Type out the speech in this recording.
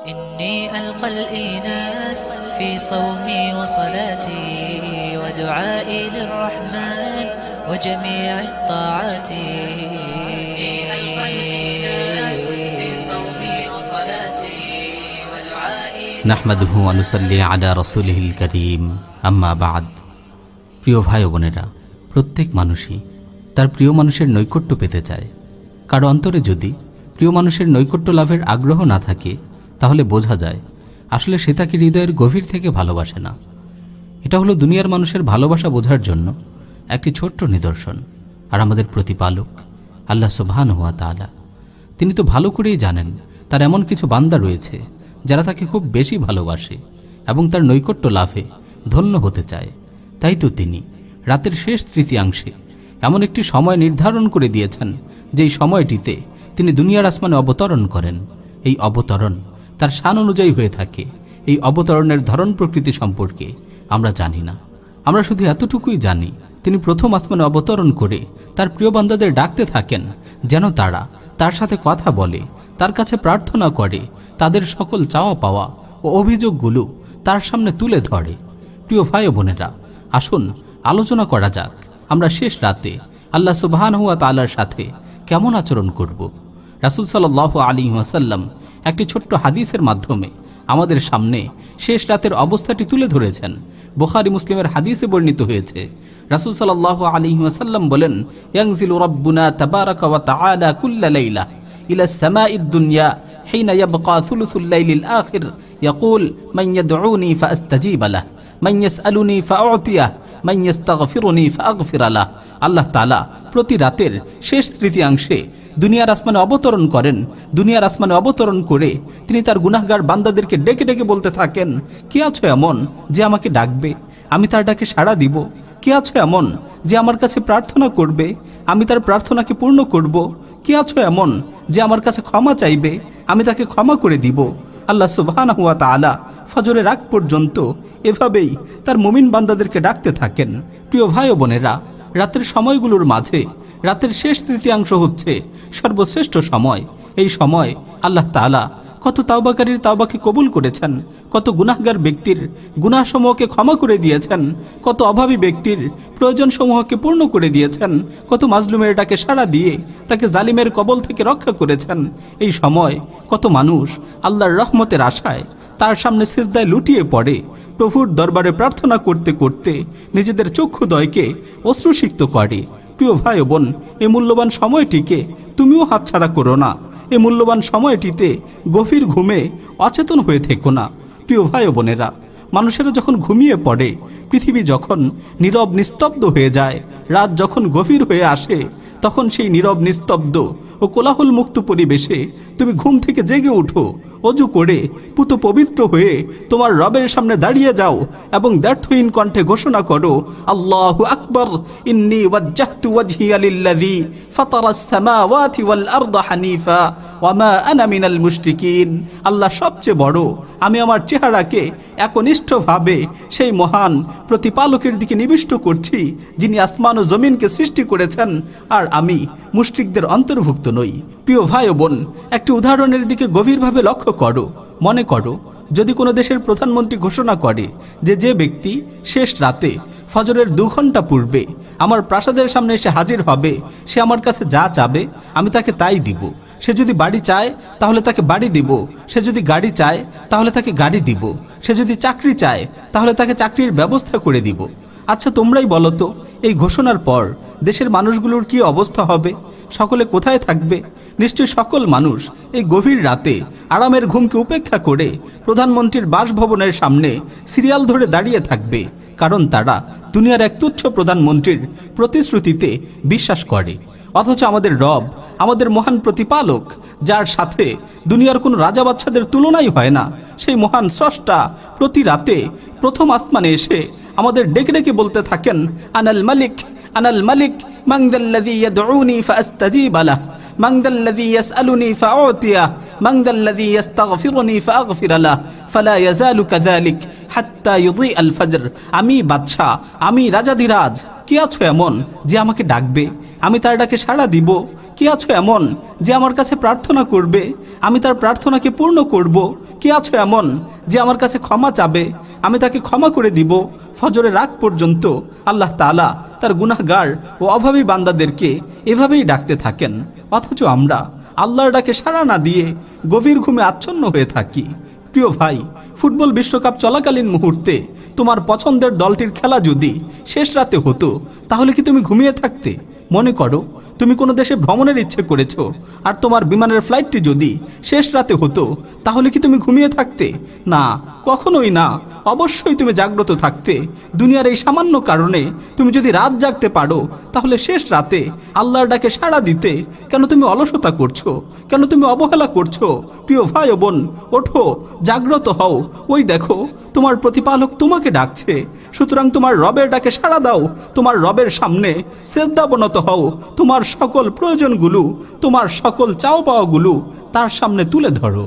إني ألقى الإيناس في صومي وصلاتي ودعائي للرحمن وجميع الطاعات إني ألقى الإيناس في صومي وصلاتي ودعائي নাহমাদুহু আনুসাল্লি আলা রসুলহিল করিম আম্মা বাদ প্রিয় ভাই ও বোনেরা প্রত্যেক মানুষই তার প্রিয় মানুষের নৈকট্য পেতে চায় কারো অন্তরে যদি প্রিয় মানুষের নৈকট্য লাভের আগ্রহ না থাকে তাহলে বোঝা যায়, আসলে সে তাকে হৃদয়ের গভীর থেকে ভালোবাসে না। এটা হলো দুনিয়ার মানুষের ভালোবাসা বোঝার জন্য একটি ছোট্ট নিদর্শন আর আমাদের প্রতিপালক, আল্লাহ সোভান হুয়া তাআলা। তিনি তো ভালো করেই জানেন, তার এমন কিছু বান্দা রয়েছে যারা তাকে খুব বেশি ভালোবাসে এবং তার নৈকট্য লাভে ধন্য হতে চায়। তাই তো তিনি রাতের শেষ তৃতীয়াংশে এমন একটি সময় নির্ধারণ করে দিয়েছেন, যেই সময়টিতে তিনি দুনিয়ার আসমানে অবতরণ করেন। এই অবতরণ তার শান অনুযায়ী হয়ে থাকে। এই অবতরণের ধরন প্রকৃতি সম্পর্কে আমরা জানি না। আমরা শুধু এতটুকুই জানি, তিনি প্রথম আসমানে অবতরণ করে তার প্রিয় বান্দাদের ডাকতে থাকেন, যেন তারা তার সাথে কথা বলে, তার কাছে প্রার্থনা করে, তাদের সকল চাওয়া পাওয়া ও অভিযোগগুলো তার সামনে তুলে ধরে। প্রিয় ভাই বোনেরা, আসুন, আলোচনা করা যাক। আমরা শেষ রাতে আল্লাহ সুবহান হুয়া তালার সাথে কেমন আচরণ করব? রাসুল সাল্লাহ আলী ওয়াসাল্লাম একটি ছোট্ট হাদিসের মাধ্যমে আমাদের সামনে শেষ রাতের অবস্থাটি তুলে ধরেছেন বুখারি মুসলিমের হাদিসে বর্ণিত হয়েছে রাসুল সাল্লাহ আলী ওয়াসাল্লাম বলেন ইয়াংজিলু রব্বুনা তাবারাকা ওয়া তাআলা কুল্লা লাইলা إلى السماء الدنيا حين يبقى ثلث الليل الآخر يقول من يدعوني فأستجيب له من يسألني فأعطيه আলাহ। আল্লাহ তালা প্রতি রাতের শেষ তৃতীয়াংশে দুনিয়ার আসমানে অবতরণ করেন। দুনিয়ার আসমানে অবতরণ করে তিনি তার গুনাহগার বান্দাদেরকে ডেকে ডেকে বলতে থাকেন, কে আছো এমন যে আমাকে ডাকবে? আমি তার ডাকে সাড়া দিব। কে আছো এমন যে আমার কাছে প্রার্থনা করবে? আমি তার প্রার্থনাকে পূর্ণ করব। কে আছো এমন যে আমার কাছে ক্ষমা চাইবে? আমি তাকে ক্ষমা করে দিব। আল্লাহ সুবাহ ফজরের আগ পর্যন্ত এভাবেই তার মুমিন বান্দাদেরকে ডাকতে থাকেন। প্রিয় ভাই বোনেরা, রাতের সময়গুলোর মাঝে রাতের শেষ তৃতীয়াংশ হচ্ছে সর্বশ্রেষ্ঠ সময়। এই সময় আল্লাহ তাআলা কত তাওবাকারীর তাওবাকে কবুল করেছেন, কত গুনাহগার ব্যক্তির গুনাহসমূহকে ক্ষমা করে দিয়েছেন, কত অভাবী ব্যক্তির প্রয়োজনসমূহকে পূর্ণ করে দিয়েছেন, কত মাজলুমের ডাকে সাড়া দিয়ে তাকে জালিমের কবল থেকে রক্ষা করেছেন। এই সময় কত মানুষ আল্লাহর রহমতের আশায় তার সামনে সিজদায় লুটিয়ে পড়ে। প্রভুর দরবারে প্রার্থনা করতে করতে নিজেদের চক্ষুদয়কে অশ্রুসিক্ত করে। প্রিয় ভাই বোন এই মূল্যবান সময়টিকে তুমিও হাতছাড়া করো না। এ মূল্যবান সময়টিতে গভীর ঘুমে অচেতন হয়ে থেকো না। প্রিয় ভাই বোনেরা, মানুষেরা যখন ঘুমিয়ে পড়ে, পৃথিবী যখন নীরব নিস্তব্ধ হয়ে যায়, রাত যখন গভীর হয়ে আসে তখন সেই নীরব নিস্তব্ধ ও কোলাহল মুক্ত পরিবেশে তুমি ঘুম থেকে জেগে উঠো, অজু করে, পুত পবিত্র হয়ে তোমার রবের সামনে দাঁড়িয়ে যাও এবং ব্যর্থহীন কণ্ঠে ঘোষণা করো, আল্লাহ আকবর, ইন্নি ওয়াজ্জাহতু ওয়াজহি আলিল্লাযী ফাতারাস সামাওয়াতি ওয়াল আরদা হানিফা। আল্লাহ সবচেয়ে বড়। আমি আমার চেহারাকে একনিষ্ঠভাবে সেই মহান প্রতিপালকের দিকে নিবিষ্ট করছি, যিনি আসমান ও জমিনকে সৃষ্টি করেছেন, আর আমি মুশরিকদের অন্তর্ভুক্ত নই। প্রিয় ভাই বোন, একটি উদাহরণের দিকে গভীরভাবে লক্ষ্য করো। মনে করো, যদি কোনো দেশের প্রধানমন্ত্রী ঘোষণা করে যে যে ব্যক্তি শেষ রাতে ফজরের দু ঘণ্টা পূর্বে আমার প্রাসাদের সামনে এসে হাজির হবে, সে আমার কাছে যা চাবে, আমি তাকে তাই দিব। সে যদি বাড়ি চায়, তাহলে তাকে বাড়ি দিব। সে যদি গাড়ি চায়, তাহলে তাকে গাড়ি দিব। সে যদি চাকরি চায়, তাহলে তাকে চাকরির ব্যবস্থা করে দিব। আচ্ছা তোমরাই বলো তো, এই ঘোষণার পর দেশের মানুষগুলোর কি অবস্থা হবে? সকলে কোথায় থাকবে? নিশ্চয় সকল মানুষ এই গভীর রাতে আরামের ঘুমকে উপেক্ষা করে প্রধানমন্ত্রীর বাসভবনের সামনে সিরিয়াল ধরে দাঁড়িয়ে থাকবে, কারণ তারা দুনিয়ার এক তুচ্ছ প্রধানমন্ত্রীর প্রতিশ্রুতিতে বিশ্বাস করে। অথচ আমাদের রব আমাদের মহান প্রতিপালক যার সাথে দুনিয়ার কোনো রাজা বাচ্চাদের তুলনাই হয় না সেই মহান স্রষ্টা প্রতি রাতে প্রথম আসমানে এসে আমাদের ডেকে ডেকে বলতে থাকেন আনাল মালিক আনাল মালিক মাংদাল্লাযী ইয়াদউনি ফাআস্তাজিব লাহ من ذا الذي يسألني فأعطيه من ذا الذي يستغفرني فأغفر له فلا يزال كذلك حتى يضيء الفجر আমি বাদশা আমি রাজাধিরাজ কে আছো এমন যে আমাকে ডাকবে আমি তার ডাকে সাড়া দিব। কে আছো এমন যে আমার কাছে প্রার্থনা করবে? আমি তার প্রার্থনাকে পূর্ণ করব। কে আছো এমন যে আমার কাছে ক্ষমা চাবে? আমি তাকে ক্ষমা করে দিব। ফজরের রাগ পর্যন্ত আল্লাহ তাআলা তার গুনাহগার ও অভাবী বান্দাদেরকে এভাবেই ডাকতে থাকেন। অথচ আমরা আল্লাহর ডাকে সাড়া না দিয়ে গভীর ঘুমে আচ্ছন্ন হয়ে থাকি। প্রিয় ভাই, ফুটবল বিশ্বকাপ চলাকালীন মুহূর্তে তোমার পছন্দের দলটির খেলা যদি শেষ রাতে হতো, তাহলে কি তুমি ঘুমিয়ে থাকতে? মনে করো, তুমি কোনো দেশে ভ্রমণের ইচ্ছে করেছ, আর তোমার বিমানের ফ্লাইটটি যদি শেষ রাতে হতো, তাহলে কি তুমি ঘুমিয়ে থাকতে? না, কখনোই না। অবশ্যই তুমি জাগ্রত থাকতে। দুনিয়ার এই সামান্য কারণে তুমি যদি রাত জাগতে পারো, তাহলে শেষ রাতে আল্লাহর ডাকে সাড়া দিতে কেন তুমি অলসতা করছ? কেন তুমি অবহেলা করছ? প্রিয় ভাই বোন, ওঠো, জাগ্রত হও। ওই দেখো, তোমার প্রতিপালক তোমাকে ডাকছে। সুতরাং তোমার রবের ডাকে সাড়া দাও। তোমার রবের সামনে শ্রদ্ধাবনত হও। তোমার সকল প্রয়োজনগুলো, তোমার সকল চাও পাওয়াগুলো তার সামনে তুলে ধরো।